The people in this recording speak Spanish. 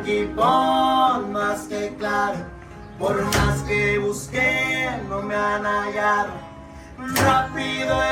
equipo, más que claro. Por más que busqué, no me han hallado. Rápido